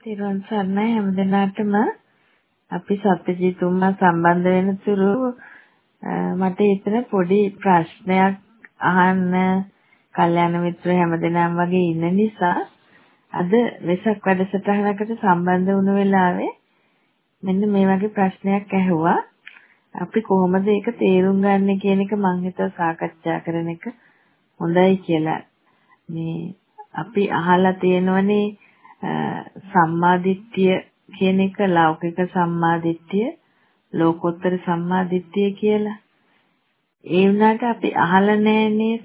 තිරුවන් සරණයි හැමදෙනාටම අපි සත්‍යජීතුමා සම්බන්ධ වෙනතුරු මට එතන පොඩි ප්‍රශ්නයක් අහන්න කල්යාණ මිත්‍ර හැමදෙනාම වගේ ඉන්න නිසා අද වෙසක් වැඩසටහනකට සම්බන්ධ වුණු වෙලාවේ මෙන්න මේ වගේ ප්‍රශ්නයක් ඇහුවා. අපි කොහොමද ඒක තේරුම් ගන්න කියන එක මම හිතුවා සාකච්ඡා කරන එක හොඳයි කියලා. මේ අපි අහලා තියෙනවනේ සම්මාදිට්ඨිය කියන එක ලෞකික සම්මාදිට්ඨිය ලෝකෝත්තර සම්මාදිට්ඨිය කියලා. ඒ වුණාට අපි අහලා නැන්නේ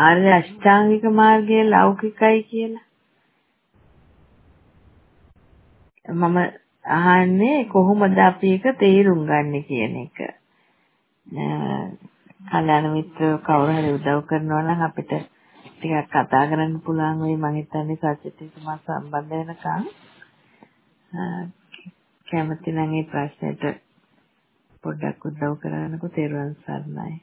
ආර්ය අෂ්ටාංගික මාර්ගය ලෞකිකයි කියලා. මම අහන්නේ කොහොමද අපි ඒක තේරුම් ගන්න කියන එක. කල්‍යාණ මිත්‍ර කවුරු හරි උදව් කරනවා නම් අපිට ටිකක් කතා කරන්න පුළුවන් වෙයි. මම හිතන්නේ සත්‍යතිතුමා සම්බන්ධ වෙනකන්. කැමති නම් මේ ප්‍රශ්නෙට පොඩ්ඩක් උදව් කරන්නකෝ තෙරුවන් සරණයි.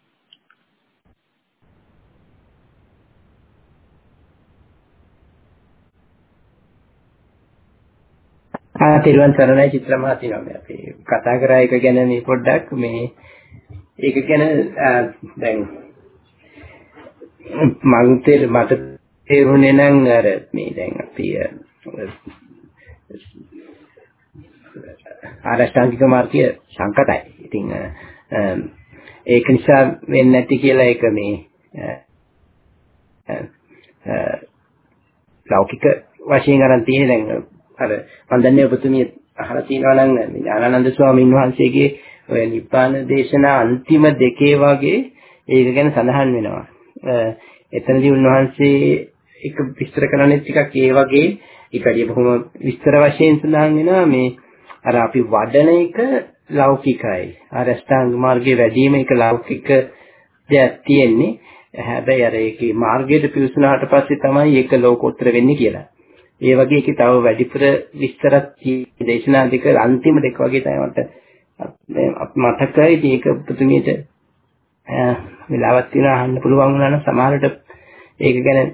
ආ තෙරුවන් සරණයි චිත්‍රමාතිනවා මේ අපි කතා කරා එක ගැන මේ පොඩ්ඩක් මේ ඒක ගැන දැන් මන්තේ මට තේරුණේ නම් අර මේ දැන් අපි ආරෂ්ඨාංගික මාර්ගය සංකතයි. ඉතින් ඒක නිසා වෙන්නේ නැති කියලා ඒක මේ ලෞකික වශයෙන් අරන් තියෙන දැන් අර මම දන්නේ ඔබතුමිය අහලා තියෙනවා නම් ඥානানন্দ ස්වාමීන් වහන්සේගේ ඔය නිබ්බාන දේශනා අන්තිම දෙකේ වගේ ඒක ගැන සඳහන් වෙනවා. එතනදී උන්වහන්සේ එක විස්තර කරන්නේ ටිකක් ඒ වගේ ඊටදී බොහොම විස්තර වශයෙන් සඳහන් වෙනවා මේ අර අපි වඩන එක ලෞකිකයි. අර අෂ්ටාංග මාර්ගයේ වැඩිම එක ලෞකික දෙයක් තියෙන්නේ. හැබැයි අර ඒකේ මාර්ගයට පිවිසුනාට පස්සේ තමයි ඒක ලෝකෝත්තර වෙන්නේ කියලා. ඒ වගේ ඒකේ තව වැඩිපුර විස්තරක් දේශනා දෙක අන්තිම දෙක වගේ තමයි මට මතකයි ඒක පුතුමියට වෙලාවක් තියෙනවා අහන්න පුළුවන් වුණා නම් සමහරට ඒක ගැන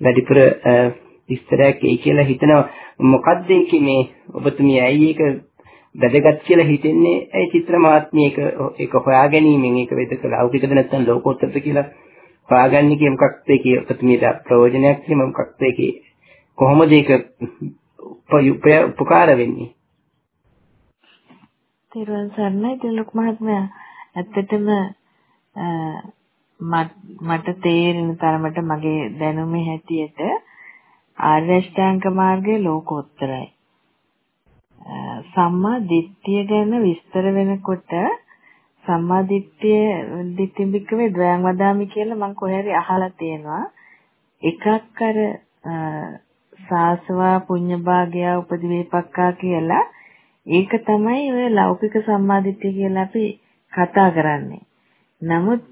වැඩිපුර විස්තරයක් එයි කියලා හිතනවා. මොකද්ද ඒකේ මේ ඔබතුමිය ඇයි ඒක වැදගත් කියලා හිතන්නේ? ඇයි චිත්‍රමාත්මී ඒක ඒක හොයාගැනීමෙන් ඒක වෙදක ලෞකිකද නැත්නම් ලෝකෝත්තරද කියලා හොයාගන්නේ කිය මොකක්ද ඒකේ ඔබතුමියට ප්‍රයෝජනයක් කිය මොකක්ද ඒකේ කොහොමද ඒක උපකාර වෙන්නේ? තිරුවන් සරණයි. දිලුක් මහත්මයා ඇත්තටම මට තේරෙන තරමට මගේ දැනුමේ හැටියට ආර්ය අෂ්ටාංග මාර්ගය ලෝකෝත්තරයි. සම්මා දිට්ඨිය ගැන විස්තර වෙනකොට සම්මා දිට්ඨිය දිටිඹිකවේ ද්වයං වදාමි කියලා මම කොහේරි අහලා තියෙනවා. එකක් අර සාසවා පුඤ්ඤභාගය උපදිවේපක්කා කියලා ඒක තමයි ඔය ලෞකික සම්මාදිට්ඨිය කියලා අපි කතා කරන්නේ. නමුත්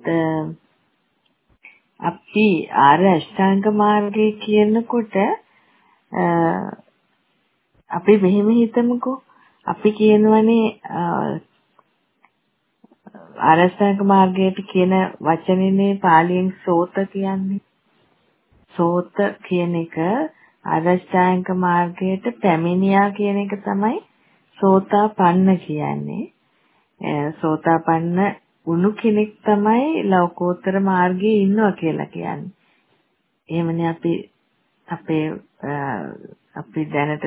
අපි ආර්ය අෂ්ටාංග මාර්ගය කියනකොට අපි මෙහෙම හිතමුකෝ. අපි කියනවනේ ආර්ය අෂ්ටාංග මාර්ගයට කියන වචනේනේ පාලියෙන් සෝත කියන්නේ. සෝත කියන එක ආර්ය අෂ්ටාංග මාර්ගයට පැමිණියා කියන එක තමයි සෝතාපන්න කියන්නේ. සෝතාපන්න උණු කෙනෙක් තමයි ලෞකෝත්තර මාර්ගයේ ඉන්නවා කියලා කියන්නේ. එහෙමනේ අපි අපේ අපි දැනට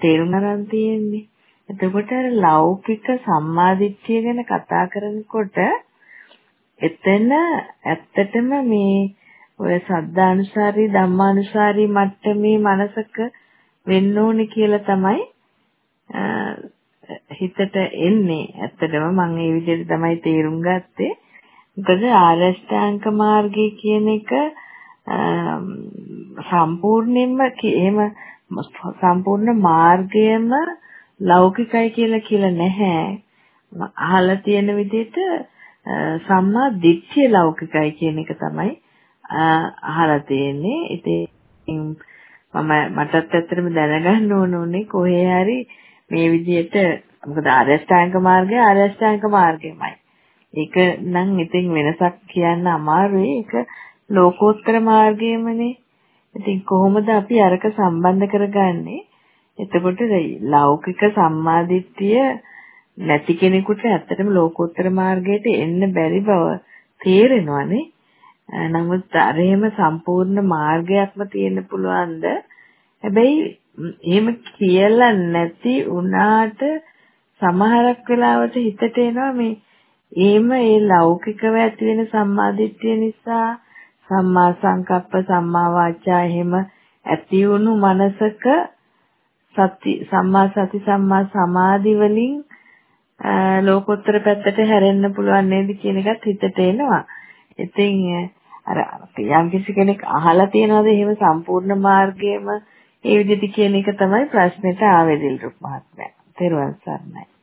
තේරුම් ගන්න තියෙන්නේ. එතකොට ලෞකික සම්මාදිට්ඨිය ගැන කතා කරනකොට එතන ඇත්තටම මේ ඔය සද්ධානුසාරී ධම්මානුසාරී මට්ටමේ මනසක වෙන්න ඕනේ කියලා තමයි හිතට එන්නේ. ඇත්තටම මම ඒ විදිහට තමයි තේරුම් ගත්තේ. මොකද ආරෂ්ඨාංක මාර්ගය කියන එක සම්පූර්ණයෙන්ම එහෙම සම්පූර්ණ මාර්ගයම ලෞකිකයි කියලා කියලා නැහැ. අහලා තියෙන විදිහට සම්මා දිට්ඨිය ලෞකිකයි කියන එක තමයි අහලා තියෙන්නේ. ඉතින් මම මටත් ඇත්තටම දැනගන්න ඕන උනේ කොහේ හරි මේ විදිහට මොකද ආරෂ්ඨාංග මාර්ගය ආරෂ්ඨාංග මාර්ගයමයි. ඒක නම් ඉතින් වෙනසක් කියන්න අමාරුයි. ඒක ලෝකෝත්තර මාර්ගයමනේ. ඉතින් කොහොමද අපි අරක සම්බන්ධ කරගන්නේ? එතකොට ලෞකික සම්මාදිට්ඨිය නැති කෙනෙකුට ඇත්තටම ලෝකෝත්තර මාර්ගයට එන්න බැරි බව තේරෙනවානේ. නමුත් අර එහෙම සම්පූර්ණ මාර්ගයක්ම තියෙන්න පුළුවන්ද? හැබැයි එහෙම කියලා නැති වුණාට සමහරක් වෙලාවට හිතට එනවා මේ එහෙම ඒ ලෞකිකව ඇති වෙන සම්මාදිට්ඨිය නිසා සම්මා සංකප්ප සම්මා වාචා එහෙම ඇති වුණු මනසක සති සම්මා සති සම්මා සමාධි වලින් ලෝකෝත්තර පැත්තට හැරෙන්න පුළුවන් නේද කියන එකත් හිතට එනවා. ඉතින් අර යම් කිසි කෙනෙක් අහලා තියනවාද එහෙම සම්පූර්ණ මාර්ගයේම ඒ විදිහට කියන එක තමයි ප්‍රශ්නෙට ආවේ දිල්රුක් මහත්මයා. තෙරුවන් සරණයි.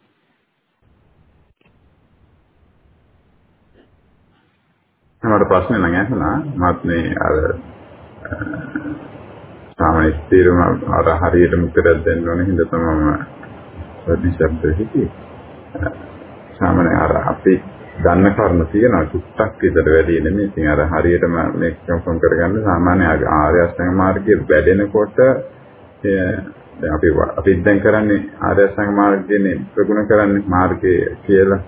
මට ප්‍රශ්නේ නම් ඇහුණා. මත් මේ අර සාමාන්‍ය ස්ථිරම අර හරියටම උත්තරයක් දෙන්න ඕනේ හින්දා තමයි මම ප්‍රතිශබ්ද හිතේ. සාමාන්‍ය අර අපි දන්න කරුණු තියෙනවා චුට්ටක් විතර වැඩි නෙමෙයි. ඉතින් අර හරියටම මේක කන්ෆර්ම් කරගන්න සාමාන්‍ය ආර්ය අෂ්ටාංග මාර්ගයේ වැඩෙනකොට දැන් අපි අපි දැන් කරන්නේ ආර්ය අෂ්ටාංග මාර්ගයේ ප්‍රගුණ කරන්නේ මාර්ගයේ කියලා.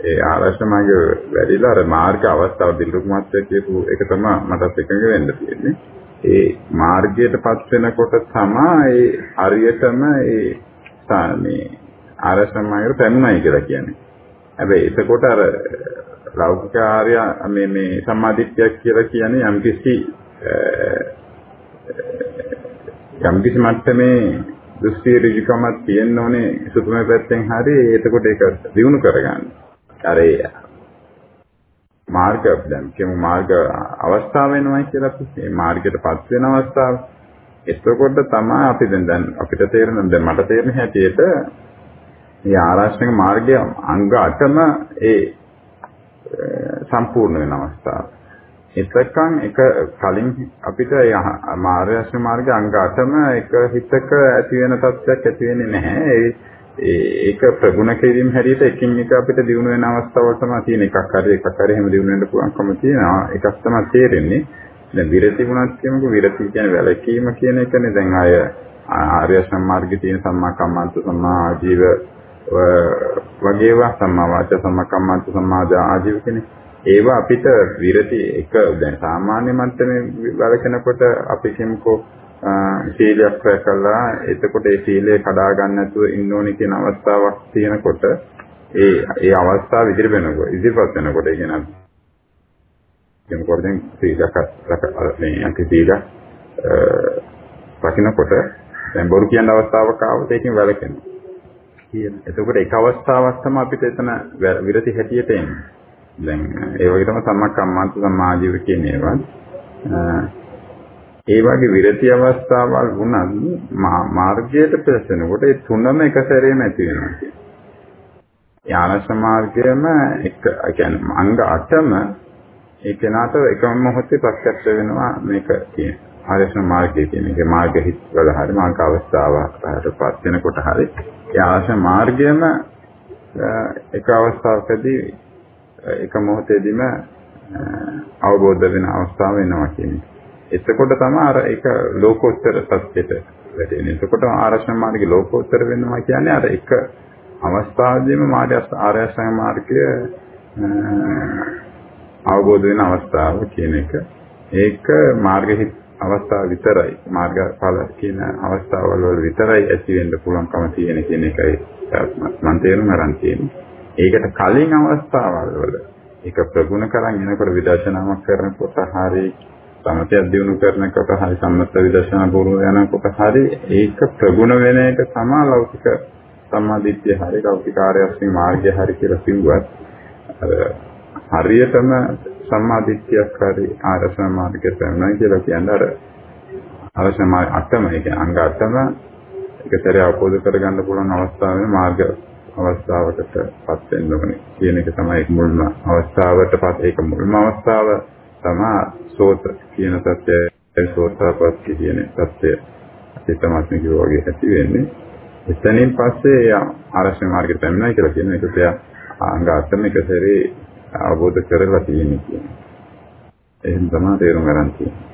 ඒ ආරක්ෂමාගේ වැඩිලා අර මාර්ග අවස්ථාව දිලුක් මාත්‍ය කියපු එක තමයි මටත් එකඟ වෙන්න තියෙන්නේ. ඒ මාර්ගයටපත් වෙනකොට තමයි ඒ හරියටම ඒ ස්ථානේ ආරක්ෂමාගේ පැමුණයි කියලා කියන්නේ. හැබැයි එතකොට අර ලෞකික ආර්ය මේ මේ සම්මාදිට්ඨියක් කියලා කියන්නේ යම්කිසි යම්කිසි මට්ටමේ දෘෂ්ටි ඍජුකමක් තියෙන්න ඕනේ සුතුමේ පැත්තෙන් හරි එතකොට ඒක දිනු කරගන්න. අර මාර්ග දැන් කියමු මාර්ග අවස්ථාව වෙනවයි කියලා අපි මේ මාර්ගයටපත් වෙන අවස්ථාව. එතකොට තමයි අපි දැන් දැන් අපිට තේරෙන දැන් මට තේරෙන හැටියට මේ ආරාෂ්ඨික මාර්ගයේ අංග 8ම ඒ සම්පූර්ණ වෙන අවස්ථාව. එතකන් එක කලින් අපිට මාර්ගාශ්‍රම මාර්ගයේ අංග 8ම එක හිතක ඇති වෙන තත්ත්වයක් ඇති වෙන්නේ නැහැ. ඒ ඒක ප්‍රගුණ කිරීම හැටියට එකින් එක අපිට දිනු වෙන අවස්ථාවල් තමයි තියෙන එකක්. හරි එකක් හරි එහෙම දිනු වෙන්න පුළුවන්කම තියෙනවා. එකක් තමයි තේරෙන්නේ. දැන් විරති වුණත් කියමුකෝ විරති කියන්නේ වැලකීම කියන එකනේ. දැන් අය ආර්ය සම්මාර්ගයේ තියෙන සම්මා කම්මන්ත සම්මා ආජීව වගේවා. සම්මා වාචා සම්මා කම්මන්ත සම්මා ආජීව කියන්නේ ඒවා අපිට විරති එක දැන් සාමාන්‍ය මට්ටමේ වැලකෙනකොට අපි කියමුකෝ සීලයක් රැකලා එතකොට ඒ සීලය කඩා ගන්න නැතුව ඉන්න ඕනේ කියන අවස්ථාවක් තියෙනකොට ඒ ඒ අවස්ථාව ඉදිරි වෙනකොට ඉදිරිපත් වෙනකොට ඒ කියන්නේ කෙනෙකුට දැන් සීලයක් මේ අන්ති සීල රකින්නකොට දැන් බොරු කියන අවස්ථාවක් ආවොත් ඒකෙන් වැළකෙනවා. කියන. එතකොට එක අවස්ථාවක් තමයි අපිට එතන විරති හැටියට එන්නේ. දැන් ඒ වගේ තමයි සම්මක්කම්මන්ත සමාජීව කියන ඒවා. ඒ වගේ විරති අවස්ථාවල් වුණත් මාර්ගයට පැසෙනකොට ඒ තුනම එක සැරේම ඇති වෙනවා. ඥාන සමාර්ගයම එක කියන්නේ අංග 8ම ඒ කෙනාට එකම මොහොතේ ප්‍රත්‍යක්ෂ වෙනවා මේක කියන. ආර්යශ්‍රම මාර්ගය කියන එක මාර්ග හිත් වල හරි මාර්ග අවස්ථාවකටපත් වෙනකොට හරි ඒ ආර්යශ්‍රම මාර්ගයම එක අවස්ථාවකදී එක මොහොතේදීම අවබෝධ වෙන අවස්ථාව වෙනවා කියන්නේ. එතකොට තමයි අර ඒක ලෝකෝත්තර තත්ත්වයට වැටෙන්නේ. එතකොට ආරක්ෂණ මාර්ගයේ ලෝකෝත්තර වෙනවා කියන්නේ අර එක අවස්ථාවේදීම මාර්ගය ආරක්ෂණ මාර්ගය අවබෝධ වෙන අවස්ථාව කියන එක. ඒක මාර්ගෙහි අවස්ථාව විතරයි. මාර්ගඵල කියන අවස්ථාවල වල විතරයි ඇති වෙන්න පුළුවන්කම තියෙන කියන එකයි මම තේරුම් ගන්න තියෙන්නේ. ඒකට කලින් අවස්ථාවල් වල ඒක ප්‍රගුණ කරන් එනකොට විදර්ශනාවක් කරනකොට හරිය සමතයක් දිනු කරනකොට හරි සම්මත විදර්ශනා පූර්ව යනකොට හරි ඒක ප්‍රගුණ වෙන එක තමයි ලෞකික සම්මාදිට්ඨිය හරි ලෞකික ආර්යශ්‍රී මාර්ගය හරි කියලා කිව්වත් හරියටම සම්මාදිට්ඨියක් හරි ආර්යශ්‍රී මාර්ගයට පැමිණෙනවා කියලා කියන්නේ අර අවශ්‍යම අටම ඒ කියන්නේ අංග අටම එක සැරේ අවබෝධ කරගන්න පුළුවන් අවස්ථාවේ මාර්ග අවස්ථාවකටපත් වෙන්න ඕනේ කියන එක තමයි මුල්ම අවස්ථාවටපත් ඒක මුල්ම අවස්ථාව. තමා සෝත කියන තත්ත්වය සෝතාපට්ටි කියන තත්ත්වය චිත්තමත්ම කිව්වා වගේ ඇති වෙන්නේ. එතනින් පස්සේ එයා ආරක්ෂණ මාර්ගයට පැමිණයි කියලා කියන එක එයා අංග අත්තම එක සැරේ අවබෝධ කරලා තියෙන්නේ කියන්නේ. එහෙනම් තමයි තේරුම් ගන්න තියෙන්නේ.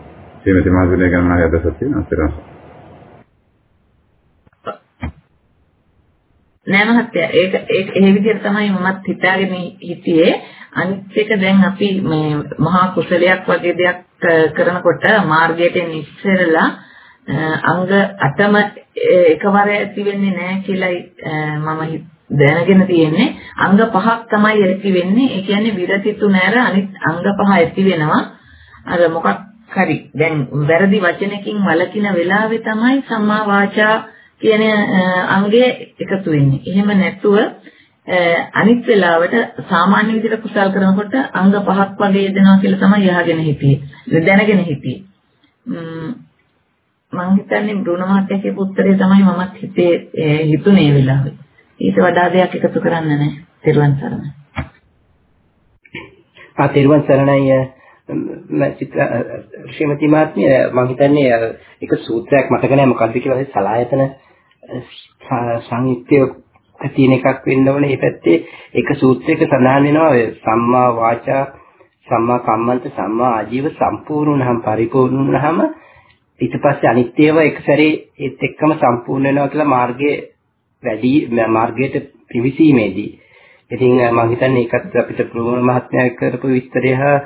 සීමිත මාර්ගය ගැන නම් අද සත්‍යන අතරම නෑ මහත්තයා ඒක ඒක ඒ විදිහට තමයි මමත් හිතාගෙන හිටියේ. අනිත් එක දැන් අපි මේ මහා කුසලයක් වගේ දෙයක් කරනකොට මාර්ගයට ඉස්සෙල්ලා අංග 8ම එකවර ඇති වෙන්නේ නෑ කියලායි මම දැනගෙන තියෙන්නේ. අංග පහක් තමයි ඇති වෙන්නේ. ඒ කියන්නේ විරති තුන ඇර අනිත් අංග පහ ඇති වෙනවා. අර මොකක් හරි දැන් වැරදි වචනකින් වළකින වෙලාවේ තමයි සම්මා වාචා කියන අංගය එකතු වෙන්නේ. එහෙම නැතුව අනිත් වෙලාවට සාමාන්‍ය විදිහට කුසල් කරනකොට අංග පහක් වගේ දෙනවා කියලා තමයි යහගෙන හිටියේ. දැනගෙන හිටියේ. මම හිතන්නේ බ්‍රුණ මහත්තයා කියපු උත්තරේ තමයි මමත් හිතේ හිතුනේ වෙලාවේ. ඊට වඩා දෙයක් එකතු කරන්න නැහැ. තෙරුවන් සරණයි. ආ තෙරුවන් සරණයි ශ්‍රීමති මාත්මිය මම හිතන්නේ එක සූත්‍රයක් මතක නැහැ මොකද්ද කියලා සලායතන සංයුක්තයක් තියෙන එකක් වෙන්න ඕනේ. මේ පැත්තේ එක සූත්‍රයක සඳහන් වෙනවා සම්මා වාචා සම්මා කම්මන්ත සම්මා ආජීව සම්පූර්ණ නම් පරිපූර්ණ නම් ඊට පස්සේ අනිත් ඒවා එක සැරේ ඒත් එක්කම සම්පූර්ණ වෙනවා කියලා මාර්ගයේ වැඩි මාර්ගයට පිවිසීමේදී. ඉතින් මම හිතන්නේ ඒකත් අපිට ප්‍රමුණ මහත්මයා කරපු විස්තරය හා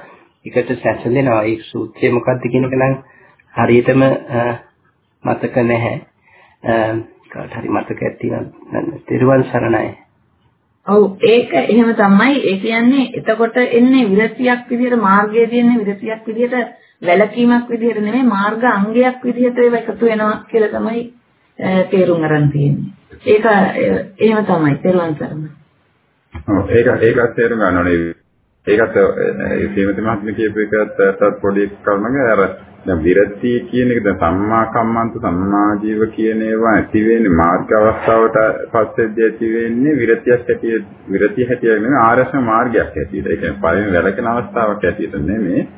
එකට සැසඳෙනවා. ඒ සූත්‍රය මොකක්ද කියන එක නම් හරියටම මතක නැහැ. කාට හරි මතකයක් තියෙනවා නේද? තිරුවන් සරණයි. ඔව් ඒක එහෙම තමයි ඒ කියන්නේ එතකොට එන්නේ විරතියක් විදිහට මාර්ගයේ තියෙන විරතියක් විදිහට වැලකීමක් විදිහට නෙමෙයි මාර්ග අංගයක් විදිහට ඒව එකතු වෙනවා කියලා තමයි තේරුම් ගන්න තියෙන්නේ. ඒක එහෙම තමයි තේරුම් ගන්න. ඔව් ඒක ඒකත් තේරුම් ගන්න ඕනේ. ඒකත් ඒ සීමිත මහත්මිය කියපු එකත් පොඩි කල්මගේ අර දැන් විරතිය කියන එක දැන් සම්මා කම්මන්ත සම්මා ජීව කියන ඒවා ඇති වෙන්නේ මාර්ග අවස්ථාවට පස්සේදී ඇති වෙන්නේ විරතියක් ඇති විරතිය හැටියට නෙමෙයි ආර්යශ මාර්ගයක් හැටියට. ඒ කියන්නේ පරිම වැලකෙන අවස්ථාවක් හැටියට නෙමෙයි.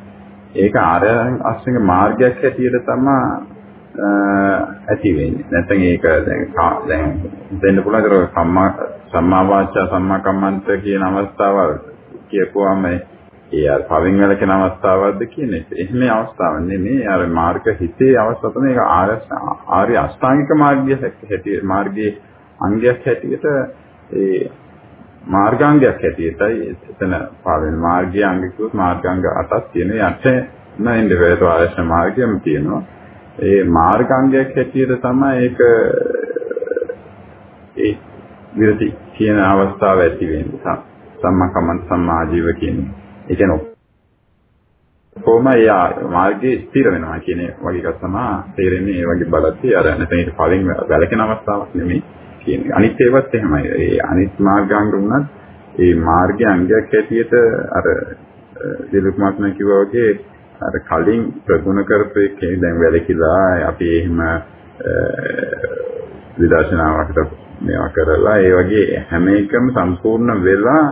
ඒක ආර්ය අෂ්ටක මාර්ගයක් හැටියට තමයි ඇති වෙන්නේ. නැත්නම් ඒක දැන් දැන් දෙන්න පුළුවන් කර සම්මා සම්මා වාචා සම්මා කම්මන්ත කියන අවස්ථාව කියපුවාම ඒ අර පවෙන් වැළකෙන අවස්ථාවක්ද කියන එක. එහෙම අවස්ථාවක් නෙමෙයි. අර මාර්ග හිතේ අවස්ථාව තමයි ඒක ආර්ය ආර්ය අෂ්ටාංගික මාර්ගය හැටි මාර්ගයේ අංගයක් හැටියට ඒ මාර්ගාංගයක් හැටියටයි එතන පාවෙන මාර්ගයේ අංග කිව්වොත් මාර්ගාංග 8ක් තියෙන යට නැින්ද වේත ආයශ මාර්ගයම තියෙනවා. ඒ මාර්ගාංගයක් හැටියට තමයි ඒක ඒ විරති කියන අවස්ථාව ඇති වෙන්නේ. සම්මා කමන් සම්මා ආජීව කියන්නේ. එතන කොහොම යා මාර්ගයේ ස්ථිර වෙනවා කියන වගේ එකක් තමයි තේරෙන්නේ ඒ වගේ බලද්දී අර නැත්නම් ඊට කලින් වැලකෙන අවස්ථාවක් නෙමෙයි කියන්නේ. අනිත් ඒවත් එහෙමයි. ඒ අනිත් මාර්ගාංග වුණත් ඒ මාර්ගයේ අංගයක් ඇටියට අර දිලුක්මාත්ම කිව්වා වගේ අර කලින් ප්‍රගුණ කරපු එකේ දැන් වැලකිලා අපි එහෙම විදර්ශනාවකට මේවා කරලා ඒ වගේ හැම එකම සම්පූර්ණ වෙලා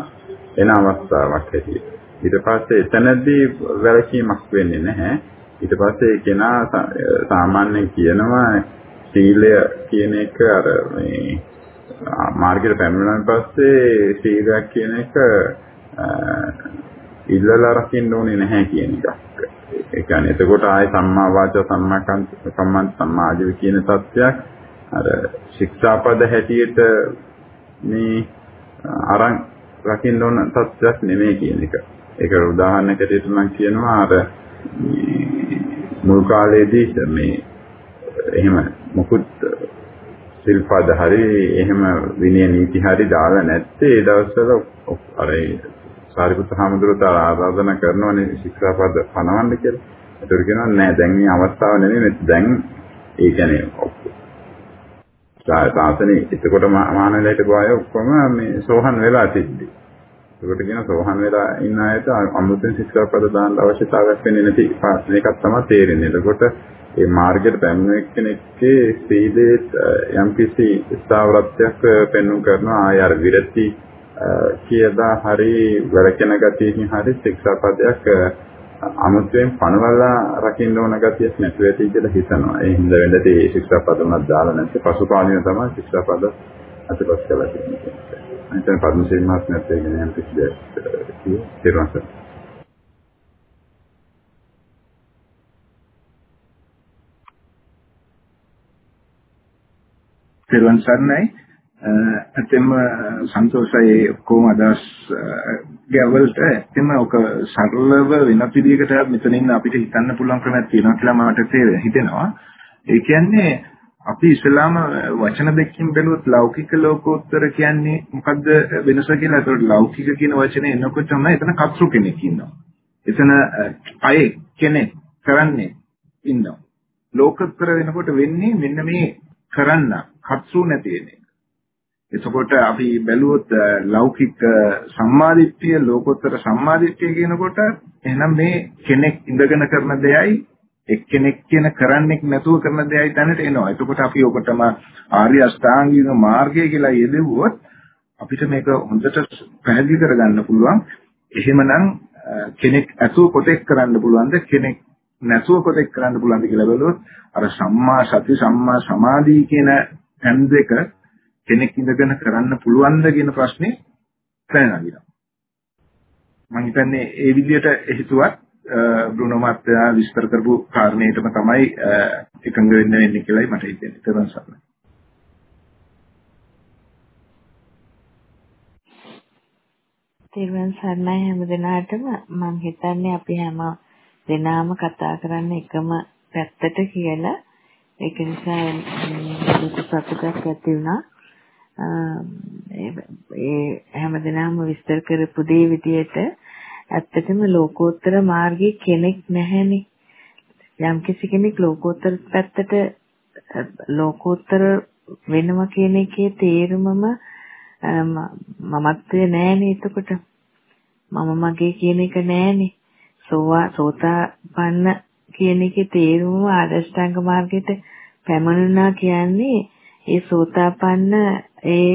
එන අවස්ථාවක් ඇටියට. ඊට පස්සේ එතනදී වැලකීමක් වෙන්නේ නැහැ. ඊට පස්සේ කෙනා සාමාන්‍යයෙන් කියනවා සීලය කියන එක අර මේ මාර්ගයට පැමිණෙන පස්සේ සීලයක් කියන එක ඉල්ලලා රකින්න ඕනේ නැහැ කියන එකක්. ඒ කියන්නේ එතකොට ආය සම්මා වාචා සම්මා කම්ම සම්මා සමාජව කියන தත්වයක් අර ශික්ෂාපද හැටියට මේ අරන් රකින්න ඕන தත්වයක් නෙමෙයි කියන එක. ඒක උදාහරණයකට මම කියනවා අර මුල් කාලයේදී මේ එහෙම මොකුත් සිල්පද හරි එහෙම විනය නීති හරි දාලා නැත්තේ ඒ දවස්වල අර සාරිපුත් හාමුදුරුවෝ තාර ආරාධනා කරනවනේ ශික්ෂාපද පනවන්න කියලා. ඒතර කියනවා නෑ දැන් මේ අවස්ථාව නෙමෙයි දැන් ඒ කියන්නේ සාසනේ එතකොට මානවලයට ගාය ඔක්කොම මේ සෝහන් වෙලා තිබ්බේ. ඒකට කියන සෝහන් වෙලා ඉන්න අයට අමෘතෙන් ශික්ෂාපද දාන්න අවශ්‍යතාවයක් වෙන්නේ නැති මේකක් තමයි තේරෙන්නේ. එතකොට මේ මාර්ගයට පැමිණෙන කෙනෙක්ගේ සීලේ යම්කිසි ස්ථාවරත්වයක් පෙන්වු කරනවා ආය අර විරති කියදා හරි වැරකෙන ගතියකින් හරි ශික්ෂාපදයක් අමුතුවෙන් පනවලා රකින්න ඕන ගතියක් නැතුව ඇති කියලා හිතනවා. ඒ හින්දා වෙන්නේ ඒ ශික්ෂාපද උනත් දාලා නැත්නම් පසුකාලීන තමයි ශික්ෂාපද අතපස් කළා කියන්නේ. මෙතන පද්මසේන මහත්මයාත් ඒ ගැන යම් කිසි දෙයක් කියනවා සර්. පෙරවන් සර්ණයි අතෙම සන්තෝෂයි ඔක්කොම අදහස් ගැවල්ට. ඇත්තම ඔක සරලව වෙන පිළියකට මෙතනින් අපිට හිතන්න පුළුවන් ක්‍රමයක් තියෙනවා කියලා මට හිතෙනවා. ඒ කියන්නේ අපි ඉස්ලාම වචන දෙකකින් බැලුවොත් ලෞකික ලෝකෝත්තර කියන්නේ මොකද්ද වෙනස කියලා. ඒතකොට ලෞකික කියන වචනේ එනකොටම එතන කත්රු කෙනෙක් ඉන්නවා. එතන අය කෙනෙක් කරන්නේ ඉන්නවා. ලෝකෝත්තර වෙනකොට වෙන්නේ මෙන්න මේ කරන්න කත්රු නැති වෙන එක. එතකොට අපි බැලුවොත් ලෞකික සම්මාදිට්ඨිය ලෝකෝත්තර සම්මාදිට්ඨිය කියනකොට එහෙනම් මේ කෙනෙක් ඉඳගෙන කරන දෙයයි එක්කෙනෙක් කියන කරන්නෙක් නැතුව කරන දෙයයි දැනට එනවා. එතකොට අපි ඔකටම ආර්ය අෂ්ටාංගික මාර්ගය කියලා යෙදුවොත් අපිට මේක හොඳට පැහැදිලි කරගන්න පුළුවන්. එහෙමනම් කෙනෙක් ඇතුව කොටෙක් කරන්න පුළුවන්ද කෙනෙක් නැතුව කොටෙක් කරන්න පුළුවන්ද කියලා බැලුවොත් අර සම්මා සති සම්මා සමාධි කියන හැම් දෙක කෙනෙක් ඉඳගෙන කරන්න පුළුවන්ද කියන ප්‍රශ්නේ පැනනගිනවා. මම හිතන්නේ ඒ විදිහට හිතුවත් බ්‍රුනෝ මාත්‍යා විස්තර කරපු කාරණේටම තමයි එකඟ වෙන්න වෙන්නේ කියලායි මට හිතෙන්නේ. ඊට පස්සේ තිරුවන් සරණයි හැම දිනාටම. මම හිතන්නේ අපි හැම දෙනාම කතා කරන්නේ එකම පැත්තට කියලා. ඒක නිසා ලොකු සතුටක් ඇති වුණා. ඒ හැම දිනම විස්තර කරපු දේ විදියට ඇත්තටම ලෝකෝත්තර මාර්ගයේ කෙනෙක් නැහැනේ. යම් කිසි කෙනෙක් ලෝකෝත්තර පැත්තට ලෝකෝත්තර වෙනවා කියන එකේ තේරුමම මමත්වය නෑනේ එතකොට. මම මගේ කියන එක නෑනේ සෝවා සෝතාපන්න කියන එකේ තේරුම ආදර්ශාංග මාර්ගයට පැමිණුණා කියන්නේ ඒ සෝතාපන්න ඒ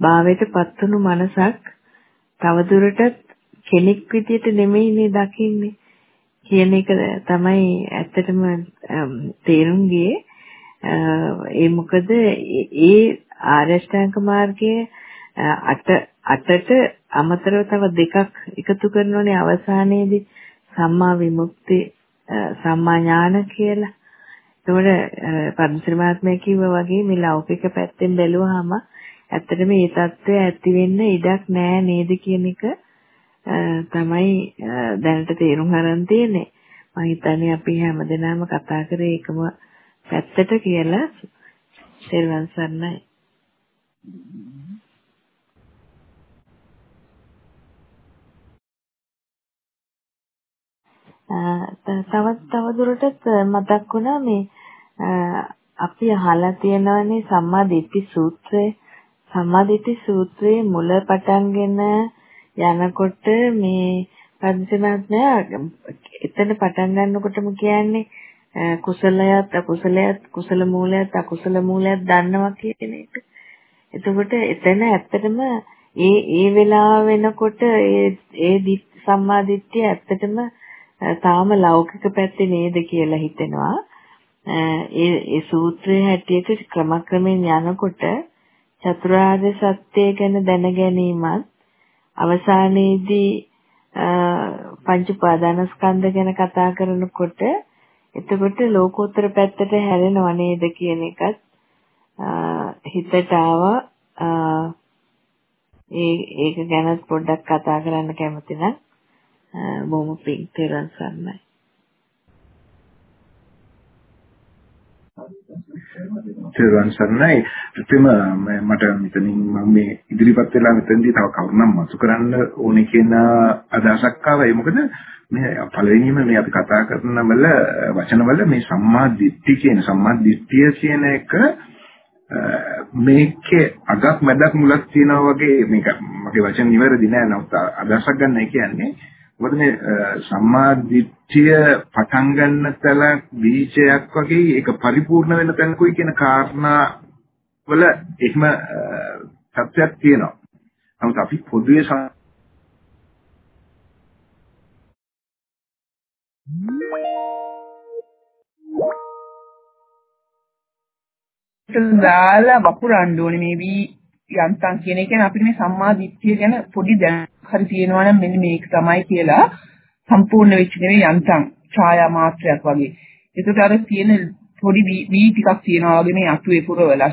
භාවයට පත්වුණු මනසක් තවදුරටත් කෙනෙක් විදියට නෙමෙයිනේ දකින්නේ කියන එක තමයි ඇත්තටම තේරුම් ගියේ ඒ මොකද ඒ ආරෂ්ඨාංග මාර්ගයේ අට අටට අමතරව තව දෙකක් එකතු කරනෝනේ අවසානයේදී සම්මා විමුක්ති සම්මා ඥාන කියලා. ඒතකොට පරමසිරි මහත්මයා කිව්වා වගේ මේ ලෞකික පැත්තෙන් බැලුවාම ඇත්තටම මේ தත්ත්වය ඇති වෙන්න ඉඩක් නෑ නේද කියන එක තමයි දැනට තේරුම් ගන්න තියෙන්නේ. මම හිතන්නේ අපි හැමදෙනාම කතා කරේ එකම පැත්තට කියලා. සර්වන් සර්ණයි. තවත් තවදුරටත් මතක් වුණා මේ අපි අහලා තියෙනවානේ සම්මා දිට්ඨි සූත්‍රය සම්මා දිට්ඨි සූත්‍රයේ මුල පටන්ගෙන යනකොට මේ පන්සිමත්මයා එතන පටන් ගන්නකොටම කියන්නේ කුසලයත් අකුසලයත් කුසල මූලයත් අකුසල මූලයත් දන්නවා කියන එක. එතකොට එතන ඇත්තටම ඒ ඒ වෙලාව වෙනකොට ඒ ඒ සම්මා දිට්ඨිය ඇත්තටම තාම ලෞකික පැත්තේ නේද කියලා හිතෙනවා. ඒ ඒ සූත්‍රයේ හැටියට ක්‍රමක්‍රමයෙන් යනකොට චතුරාර්ය සත්‍ය ගැන දැන ගැනීමත් අවසානයේදී පංච උපාදානස්කන්ධ ගැන කතා කරනකොට එතකොට ලෝකෝත්තර පැත්තට හැරෙනව නේද කියන එකත් හිතට ආවා ඒ ඒක ගැන පොඩ්ඩක් කතා කරන්න කැමති නම් බොහොම පිං තෙරන් සන්නයි තෙරුවන් සරණයි. ප්‍රතිම මට මෙතනින් මම මේ ඉදිරිපත් වෙලා මෙතනදී තව කරුණක් මතු කරන්න ඕනේ කියන අදහසක් ආවා. ඒ මොකද මේ පළවෙනිම මේ අපි කතා කරන වල වචනවල මේ සම්මා දිට්ඨිය කියන සම්මා දිට්ඨිය කියන එක මේකේ අගක් මැදක් මුලක් තියෙනවා වගේ මේක මගේ වචන නිවැරදි නෑ නමුත් අදහසක් ගන්නයි කියන්නේ මොකද මේ සම්මා දිට්ඨිය පටන් ගන්න තල බීජයක් වගේ ඒක පරිපූර්ණ වෙන තැනකුයි කියන කාරණා වල එහෙම සත්‍යයක් තියෙනවා. නමුත් අපි පොදුවේ දාලා වපුරන්න ඕනේ මේ වී යන්තම් කියන එක කියන්නේ අපිට මේ සම්මා දිට්ඨිය ගැන පොඩි දැනක් හරි තියෙනවා නම් මෙන්න මේක තමයි කියලා සම්පූර්ණ වෙච්ච නෙවෙයි යන්තම් ඡායා මාත්‍රයක් වගේ. ඒකට අර තියෙන පොඩි වී ටිකක් තියෙනවා වගේ මේ අටුවේ පුරවලා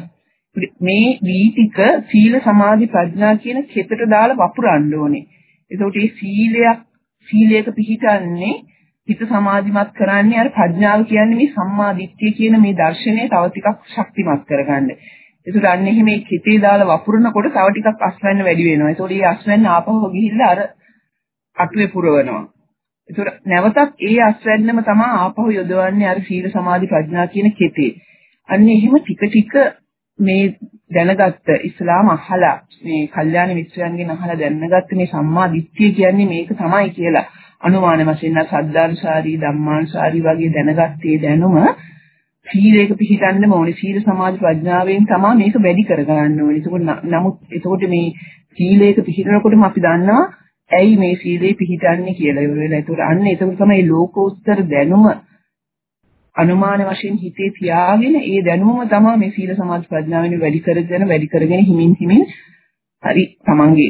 මේ වී ටික සීල සමාධි ප්‍රඥා කියන කෙතට දාලා වපුරන්න ඕනේ. එතකොට මේ සීලයක් සීලයක පිහිටන්නේ හිත සමාධිමත් කරන්නේ අර ප්‍රඥාව කියන්නේ මේ සම්මා දිට්ඨිය කියන මේ දර්ශනය තව ටිකක් ශක්තිමත් කරගන්න. ඒකට අන්න එහෙම මේ හිතේ දාලා වපුරනකොට තව ටිකක් අස්වැන්න වැඩි වෙනවා. ඒතකොට මේ අස්වැන්න ආපහු ගිහිල්ලා අර අටුවේ පුරවනවා. ඒතකොට නැවතත් ඒ අස්වැන්නම තමයි ආපහු යොදවන්නේ අර සීල සමාධි ප්‍රඥා කියන කෙතේ. අන්න එහෙම ටික ටික මේ දැනගත්ත ඉස්ලාම අහලා මේ කල්යාණ මිත්‍රයන්ගෙන් අහලා දැනගත්ත මේ සම්මා දිට්ඨිය කියන්නේ මේක තමයි කියලා අනුමාන වශයෙන් සද්ධානුසාරී ධම්මානුසාරී වගේ දැනගත්තේ දැනුම සීලයක පිළිගන්න ඕනේ සීල සමාධි ප්‍රඥාවෙන් තමයි මේක වැඩි කරගන්න ඕනේ. ඒකෝට නමුත් ඒකෝට මේ සීලයක පිළිගනකොටම අපි දන්නවා ඇයි මේ සීලේ පිළිගන්නේ කියලා. ඒ වෙලාවට ඒකෝට අන්න ඒක තමයි ලෝකෝත්තර දැනුම අනුමාන වශයෙන් හිතේ තියාගෙන ඒ දැනුමම තමයි මේ සීල සමාධි ප්‍රඥාවෙන් වැඩි කරගෙන වැඩි කරගෙන හිමින් හිමින් හරි තමන්ගේ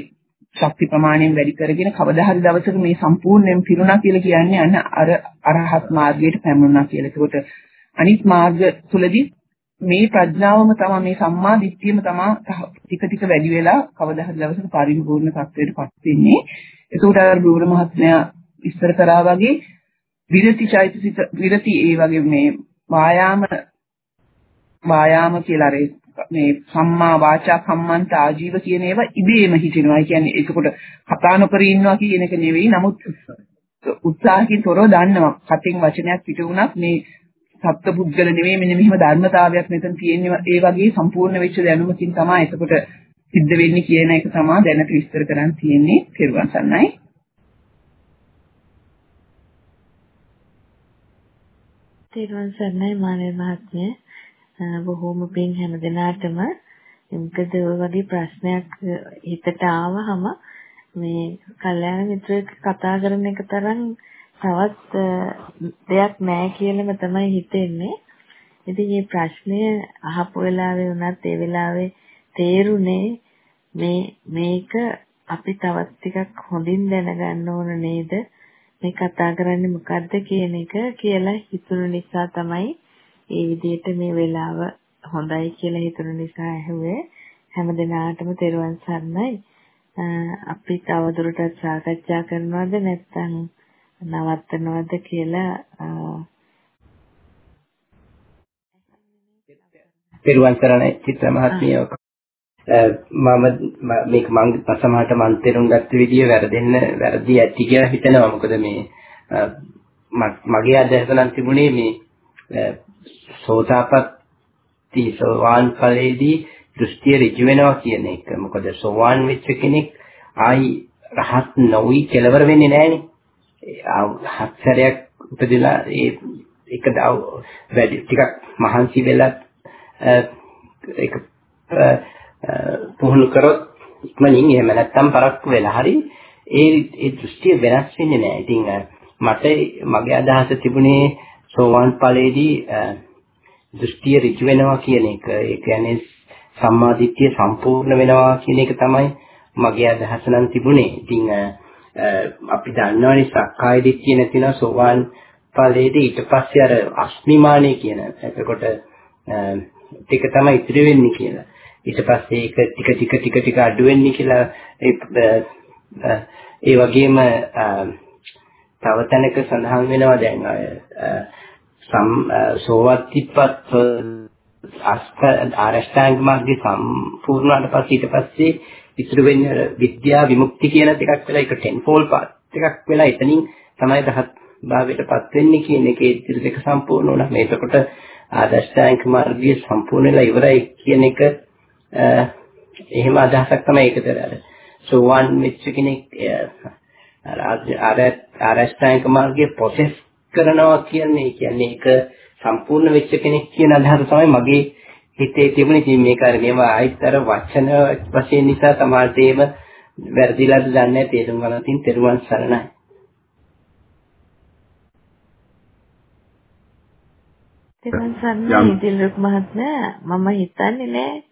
ශක්ති ප්‍රමාණයෙන් වැඩි කරගෙන කවදා හරි දවසක මේ සම්පූර්ණයෙන් පිරුණා කියලා කියන්නේ අන්න අර අරහත් මාර්ගයට පැමුණා කියලා. ඒකට අනිත් මාර්ග තුලදී මේ ප්‍රඥාවම තමයි මේ සම්මා දිට්ඨියම තමයි ටික ටික වැඩි වෙලා කවදා හරි දවසක පරිපූර්ණ තත්ත්වයටපත් වෙන්නේ. ඒකට අර බ්‍රූර මහත්මයා විස්තර කරා වගේ විරති චෛතසික විරති ඒ වගේ මේ වායාම වායාම කියලා මේ සම්මා වාචා කම්මන්ත ආජීව කියන ඒවා ඉබේම හිතෙනවා. ඒ කියන්නේ ඒකකොට කතා නොකර ඉන්නවා කියන එක නෙවෙයි. නමුත් උත්සාහකින් තොරව දන්නවා. කටින් වචනයක් පිට වුණත් මේ සත්පුද්ගල නෙවෙයි මෙන්න මෙහෙම ධර්මතාවයක් මෙතන තියෙන්නේ. ඒ වගේ සම්පූර්ණ වෙච්ච දැනුමකින් තමයි එතකොට සිද්ධ වෙන්නේ කියන එක තමයි දැනට විස්තර කරන්න තියෙන්නේ. කෙරුවන් සන්නයි. තෙරුවන් සරණයි මානව මහත්මිය. බොහෝම පින් හැම දිනාටම මොකද ඔය වගේ ප්‍රශ්නයක් හිතට ආවහම මේ කල්යාණ මිත්‍රයෙක් කතා කරන එක තරම් තවත් දෙයක් නැහැ කියලාම තමයි හිතෙන්නේ. ඉතින් මේ ප්‍රශ්නය අහපු වෙලාවේ වුණත් ඒ වෙලාවේ තේරුනේ මේ මේක අපි තවත් ටිකක් හොඳින් දැනගන්න ඕන නේද? මේ කතා කරන්නේ මොකද්ද කියන එක කියලා හිතුණු නිසා තමයි ඒ විදිහට මේ වෙලාව හොඳයි කියලා හිතුණු නිසා ඇහුවේ හැම දිනාටම තෙරුවන් සරණයි. අපි තවදුරටත් සාකච්ඡා කරනවද නැත්නම් නවත්තනවද කියලා පෙරුවන් කරන චිත්‍ර මහත්මිය. මම මේක මම සමහරට මන් තේරුම් ගත්ත විදිය වැරදෙන්න වැරදි ඇති කියලා හිතනවා. මොකද මේ මගේ අදහස නම් තිබුණේ මේ සෝතාපට්ටි සෝවාන් ඵලයේදී දෘෂ්ටිය ඍජු වෙනවා කියන එක. මොකද සෝවාන් වෙච්ච කෙනෙක් ආයි රහත් නොවි කෙලවර වෙන්නේ නැහනේ හත්සරයක් උපදලා ඒ එක වැඩි ටිකක් මහන්සි වෙලා ඒක පුහුණු කරොත් ඉක්මනින් එහෙම නැත්තම් පරක්කු වෙලා හරි ඒ ඒ දෘෂ්ටිය වෙනස් වෙන්නේ නැහැ. ඉතින් මට මගේ අදහස තිබුණේ සෝවාන් ඵලයේදී දෘෂ්ටිය ඍජු වෙනවා කියන එක. ඒ කියන්නේ සම්මාදිට්ඨිය සම්පූර්ණ වෙනවා කියන එක තමයි මගේ අදහස නම් තිබුණේ. ඉතින් අපි දන්නවනේ සක්කාය දිට්ඨිය නැතිනම් සෝවාන් ඵලයේදී ඊට පස්සේ අර අස්මිමානය කියන එතකොට ටික තමයි ඉතිරි වෙන්නේ කියලා. ඊට පස්සේ ඒක ටික ටික ටික ටික අඩු වෙන්නේ කියලා ඒ වගේම තව තැනක සඳහන් වෙනවා දැන් අය සම් සෝවත්තිපත් අස්ත ආරෂ්ඨාංග මාර්ගයේ සම්පූර්ණවට පස්සේ ඊට පස්සේ ඉතුරු වෙන්නේ විද්‍යා විමුක්ති කියන ටිකක් වෙලා ඒක ටෙන්ෆෝල් පාත් ටිකක් වෙලා එතනින් තමයි රහත් භාවයටපත් වෙන්නේ කියන එකේ ඉතිරි දෙක සම්පූර්ණ වුණා. මේ එතකොට ආදර්ශායක මාර්ගය සම්පූර්ණ වෙලා ඉවරයි කියන එක එහෙම අදහසක් තමයි ඒකතර අර සෝවන් වෙච්ච කෙනෙක් අර ආරෂ්ඨායක මාර්ගයේ ප්‍රොසෙස් කරනවා කියන්නේ කියන්නේ ඒක සම්පූර්ණ වෙච්ච කෙනෙක් කියන අදහස තමයි මගේ හිතේ තිබුණේ ඉතින් මේක අර මේව ආයිත් අර වචන වශයෙන් නිසා සමහරට ඒව වැරදිලාද දන්නේ නැහැ තේරුම් ගන්න තින් තෙරුවන් සරණයි. තෙරුවන් සරණයි දිලුක් මහත්මයා. මම හිතන්නේ නෑ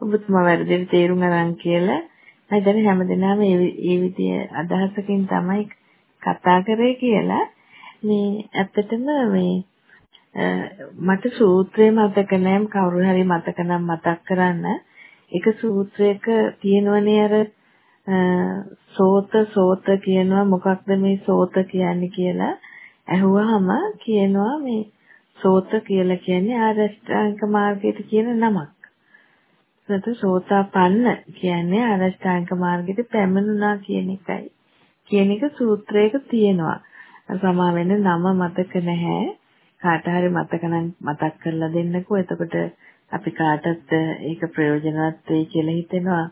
ඔබතුමා වැරදිට තේරුම් ගන්න කියලා. මම දැන් හැමදෙනාම මේ විදිය අදහසකින් තමයි කතා කරේ කියලා. මේ ඇත්තටම මේ මට සූත්‍රය මතක නැහැ කවුරු හරි මතක නම් මතක් කරන්න. එක සූත්‍රයක තියෙනවනේ අර සෝත සෝත කියනවා මොකක්ද මේ සෝත කියන්නේ කියලා ඇහුවාම කියනවා මේ සෝත කියලා කියන්නේ ආරෂ්ඨාංග මාර්ගයට කියන නමක්. සත සෝතාපන්න කියන්නේ ආරෂ්ඨාංග මාර්ගයට පැමිණුණා කියන එකයි. කියන එක සූත්‍රයක තියෙනවා. සමා වෙන නම මතක නැහැ. කාට හරි මතක නම් මතක් කරලා දෙන්නකෝ. එතකොට අපි කාටත් ඒක ප්‍රයෝජනවත් වෙයි කියලා හිතෙනවා.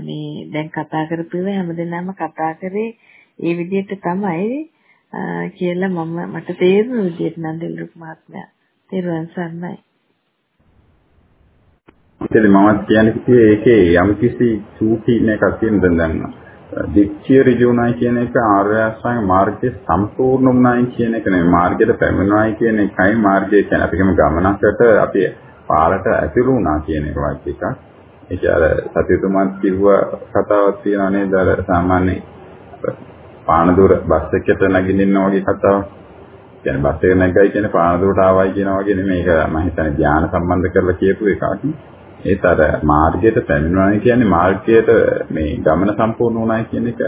මේ දැන් කතා කරපුව හැමදෙනාම කතා කරේ ඒ විදිහට තමයි කියලා මම මට තේරුණු විදිහට නන්දිල් රුක් මහත්මයා තේරුවන් සරණයි. ඉතින් මමත් කියන්නේ ඒකේ යම්කිසි සූටි එකක් තියෙන දැන් දික්ඛිය ඍජුණයි කියන එක ආර්ය අෂ්ටාංග මාර්ගයේ සම්පූර්ණ වුණයි කියන එක නෙමෙයි මාර්ගයට පැමිණුණයි කියන එකයි මාර්ගය කියන්නේ අපි කියමු ගමනකට අපි පාරට ඇතුළු වුණා කියන එක වත් එකක්. ඒක අර සතිතුමත් කිව්ව කතාවක් තියෙනවා නේද අර සාමාන්‍ය පානදුර බස් එකකට නැගින්න වගේ කතාවක්. කියන්නේ බස් එක නැග්ගයි කියන්නේ පානදුරට ආවයි කියන වගේ නෙමෙයි ඒක මම හිතන්නේ ධානය සම්බන්ධ කරලා කියපු එකක්. ඒත් අර මාර්ගයට පැමිණුණා කියන්නේ මාර්ගයට මේ ගමන සම්පූර්ණ වුණා කියන එක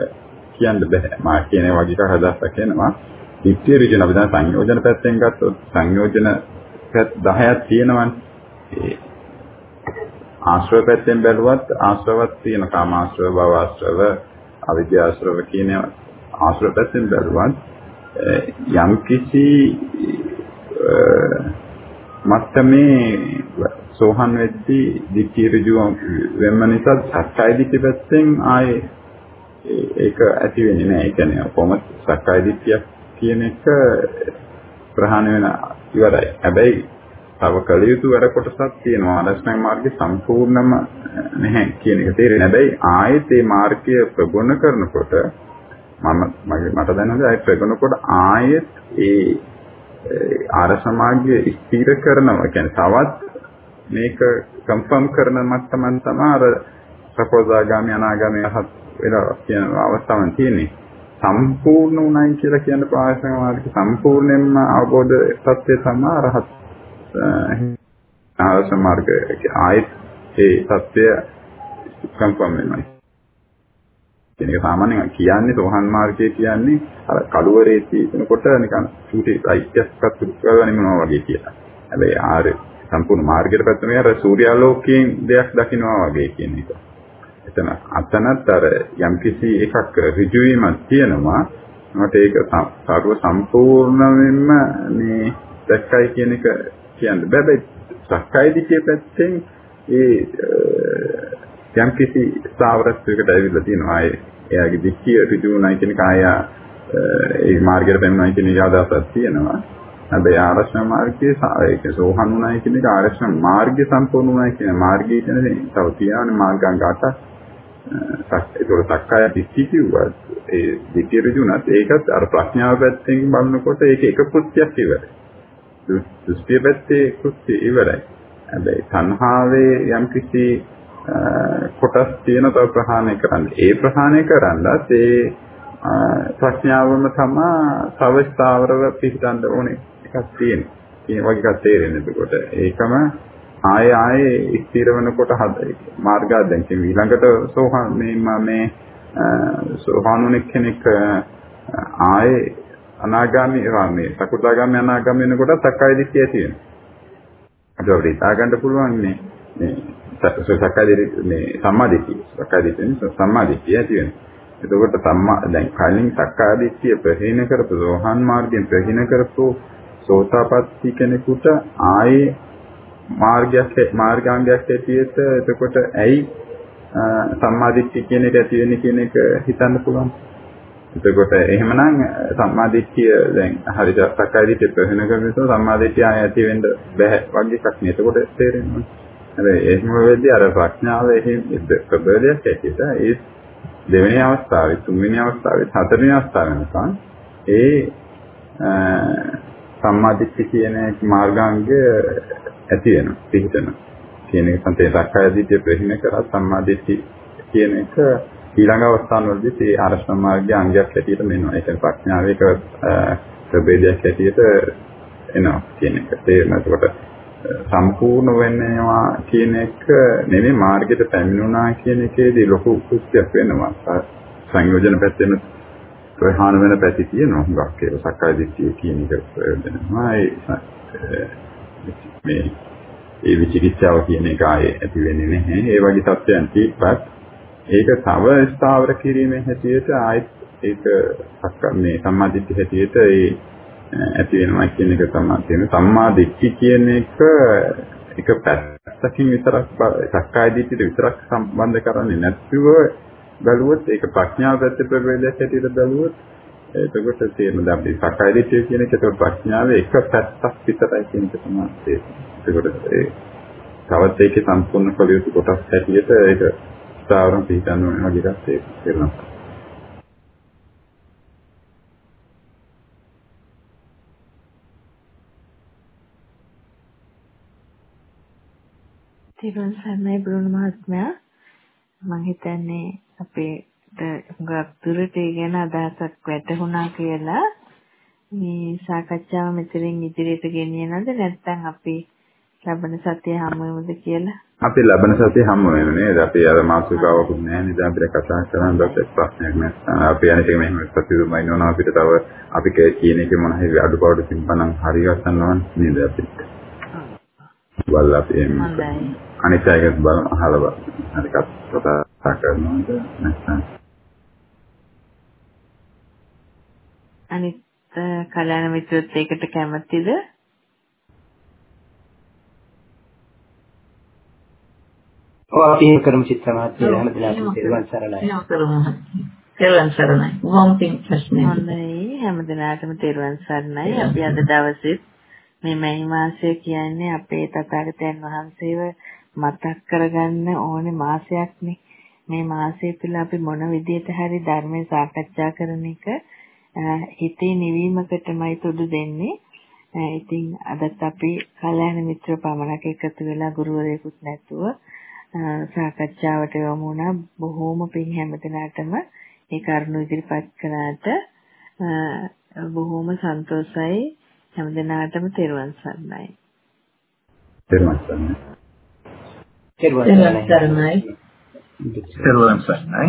කියන්න බෑ. මා කියන වගේ එකක් හදස්සක් එනවා. ඉත්‍ය ඍජන අපි දැන් සංයෝජන පැත්තෙන් ගත්තොත් සංයෝජන පැත් 10ක් තියෙනවනේ. ඒ ආශ්‍රව පැත්තෙන් බැලුවත් ආශ්‍රවක් තියෙන කාමාශ්‍රව, භවආශ්‍රව, අවිද්‍යාශ්‍රව කියන ආශ්‍රව පැත්තෙන් බැලුවත් යම් කිසි මත්තමේ සෝහන් වෙද්දී දික්කිය ඍජුව වෙන්න නිසා සක්කාය දිට්ඨිය පැත්තෙන් ආයේ ඒක ඇති වෙන්නේ නැහැ. ඒ කියන්නේ කොහොමද සක්කාය දිට්ඨියක් කියන එක ප්‍රහාණය වෙන ඉවරයි. හැබැයි තව කළ යුතු වැඩ කොටසක් තියෙනවා. ආදර්ශන මාර්ගයේ සම්පූර්ණම නැහැ කියන එක තේරෙන්නේ. හැබැයි ආයෙත් මේ මාර්ගය ප්‍රගුණ කරනකොට මම මගේ මට දැනෙනවා ඒ ප්‍රගුණකොට ආයෙත් ඒ ආර සමාජය ස්ථිර කරනවා. කියන්නේ තවත් මේක කන්ෆර්ම් කරන මට්ටමන් තමයි අර සකෝදාගාමී අනාගාමී රහත් වෙනවා කියන අවස්ථාවන් තියෙන්නේ. සම්පූර්ණ උනායි කියලා කියන ප්‍රායෝගික මාර්ගය සම්පූර්ණයෙන්ම අවබෝධ සත්‍ය තමයි රහත් ආරස මාර්ගය ආයත් ඒ සත්‍ය කන්ෆර්ම් වෙනවා. කෙනෙක් සාමාන්‍යයෙන් කියන්නේ සෝහන් මාර්ගය කියන්නේ අර කළුවරේ තියෙනකොට නිකන් සූටි අයිත්‍යස්කත් කරගනිනවා වගේ කියලා. හැබැයි ආරේ සම්පූර්ණ මාර්ගයට පැත්තම අර සූර්යාලෝකයෙන් දෙයක් දකින්නවා වගේ කියන එක. එතන අතනත් අර යම්කිසි එකක් ඍජු වීමක් තියෙනවා. මට ඒක සර්ව සම්පූර්ණයෙන්ම මේ දැක්කයි කියන එක කියන්න බෑ. සක්කාය දිට්ඨිය පැත්තෙන් ඒ යම්කිසි ස්ථාවරත්වයකට ඇවිල්ලා තියෙනවා. එයාගේ දිට්ඨිය ඍජු නැහැ කියන කාය ඒ මාර්ගයට පැමිණෙනවා කියන අදහසක් තියෙනවා. හැබැයි ආරක්ෂා මාර්ගයේ ඒක සෝහනුණයි කියන එක ආරක්ෂා මාර්ගය සම්පූර්ණුණයි කියන මාර්ගය කියන්නේ තව තියානේ මාර්ගාංග 8ක්. ඒතකොට සක්කාය දිට්ඨිය කිව්වත් ඒ දිට්ඨිය ඍජුණත් ඒකත් අර ප්‍රඥාව පැත්තෙන් බලනකොට ඒක එක කෘත්‍යයක් ඉවරයි. දෘෂ්ටි පැත්තේ කෘත්‍ය ඉවරයි. හැබැයි සංහාවේ යම් කිසි කොටස් තියෙන තව ප්‍රහාණය කරන්න. ඒ ප්‍රහාණය කරන්නත් ඒ ප්‍රඥාවම තමයි තව ස්ථාවරව පිළිගන්න ඕනේ. එකක් තියෙනවා. කියන වගේ එකක් තේරෙන්නේ එතකොට. ඒකම ආයේ ආයේ ස්ථිර වෙනකොට හද මාර්ගය දැන් කියන ඊළඟට සෝහන් මේ මේ සෝහානුනෙක් කෙනෙක් ආයේ අනාගාමී මේ සකුදාගාමී අනාගාමී වෙනකොට සක්කාය දිට්ඨිය ඇති වෙනවා. ඒක අපිට හිතා ගන්න පුළුවන් මේ මේ සක්කාය දිට්ඨිය මේ සම්මා දිට්ඨිය. සක්කාය දිට්ඨිය සම්මා දිට්ඨිය ඇති වෙනවා. එතකොට සම්මා දැන් කලින් සක්කාය දිට්ඨිය ප්‍රහීන කරපු සෝහන් මාර්ගයෙන් ප්‍රහීන කරපු සෝතාපට්ටි කෙනෙකුට ආයේ මාර්ගයක් මාර්ගාංගයක් ඇටියෙත එතකොට ඇයි සම්මාදිට්ඨිය කියන එක ඇති වෙන්නේ කියන එක හිතන්න පුළුවන්. එතකොට එහෙමනම් සම්මාදිට්ඨිය දැන් හරි සක්කාය දිට්ඨිය ප්‍රහීන කරන නිසා සම්මාදිට්ඨිය ආය ඇති වෙන්න බෑ වගේ එකක් නේ. එතකොට තේරෙනවා. හැබැයි එහෙම වෙද්දී අර ප්‍රඥාව එහෙම ප්‍රබලයක් ඇටියෙත ඒ දෙවෙනි අවස්ථාවේ තුන්වෙනි අවස්ථාවේ හතරවෙනි අවස්ථාවේ නිකන් ඒ සම්මාදිට්ඨිය කියන මාර්ගාංගය ඇති වෙනවා පිළිතන කියන එක සම්පේ සක්කාය දිට්ඨිය ප්‍රහිණ කරා සම්මාදිට්ඨිය කියන එක ඊළඟ අවස්ථාවවලදී ඒ ආරෂ්ඨ මාර්ගයේ අංගයක් හැටියට මෙන්නවා ඒක ප්‍රඥාවේක ප්‍රභේදයක් හැටියට එනවා කියන එක තේරෙනවා. ඒකට සම්පූර්ණ වෙනවා කියන එක නෙමෙයි මාර්ගයට පැමිණුණා කියන එකේදී ලොකු කුස්තියක් වෙනවා. සංයෝජන පැත්තෙන් ප්‍රහාණ වෙන පැති තියෙනවා. හුඟක් ඒක සක්කාය දිට්ඨිය කියන එක ප්‍රයෝජනමයි. මේ ඒ විචිකිච්ඡාව කියන එක ආයේ ඇති වෙන්නේ නැහැ. ඒ වගේ තත්ත්වයන් තිබ්බත් ඒක තව ස්ථාවර කිරීමේ හැටියට ආයෙත් ඒක මේ සම්මාදිට්ඨිය හැටියට ඒ ඇති වෙනවා කියන එක තමයි තියෙන්නේ. සම්මාදිට්ඨිය කියන එක එක පැත්තකින් විතරක් සක්කාය දිට්ඨියට විතරක් සම්බන්ධ කරන්නේ නැතිව බැලුවොත් ඒක ප්‍රඥාව පැත්තේ ප්‍රවේදයක් හැටියට බැලුවොත් එතකොට තේරෙනවා අපි සක්කාය දිට්ඨිය කියන එක ඒක ප්‍රඥාවේ එක පැත්තක් විතරයි කියන එක තමයි තේරෙන්නේ. ඒකට ඒ තවත් ඒකේ සම්පූර්ණ කළ යුතු කොටස් හැටියට ඒක ස්ථාවරම් පිටන්න ඕන වගේ එකක් තේරෙනවා. තිරුවන් සරණයි බ්‍රුණ මහත්මයා මම හිතන්නේ අපේට හුඟක් දුරට ගැන අදහසක් වැටහුණා කියලා මේ සාකච්ඡාව මෙතනින් ඉදිරියට ගෙනියනද නැත්නම් අපි ලබන සතිය හමු වෙමුද කියලා. අපි ලබන සතිය හමු වෙනු නේද? අපි අර මාසිකාවකුත් නැහැ නේද? අපිට කතා කරන්න බැහැ ප්‍රශ්නයක් නැහැ. අපි අනිත් එක මෙහෙම ප්‍රතිදුම ඉන්නවා අපිට තව අපි කියන එකේ මොන හරි අඩුපාඩු තිබ්බනම් හරි ගන්නවද නේද අපිට? වල අපි අනිත් අයගේ බලන අහලා හරි කතා කරනවද නැත්නම් අනිත් කල්‍යාණ මිත්‍රත් ඒකට කැමතිද? ඔව් අපි එහෙම කරමු චිත්‍ර මහත්මිය හැමදෙනාටම තෙරුවන් සරණයි. කරමු. තෙරුවන් සරණයි. බොහොම පිං ප්‍රශ්නේ. හොඳයි හැමදෙනාටම තෙරුවන් සරණයි. අපි අද දවසේ මේ මහි මාසය කියන්නේ අපේ තථාගතයන් වහන්සේව මතක් කරගන්න ඕනේ මාසයක්නේ. මේ මාසය තුළ අපි මොන විදිහට හරි ධර්මය සාකච්ඡා කරන එක හිතේ නිවීමකටමයි තුඩු දෙන්නේ. ඉතින් අදත් අපි කල්‍යාණ මිත්‍ර පමණක් එකතු වෙලා ගුරුවරයෙකුත් නැතුව සාකච්ඡාවට යොමු වුණා බොහෝම පින් හැමදෙනාටම ඒ කරුණු ඉදිරිපත් කළාට බොහෝම සන්තෝෂයි හැමදෙනාටම තෙරුවන් සරණයි තෙරුවන් සරණයි තෙරුවන් සරණයි තෙරුවන් සරණයි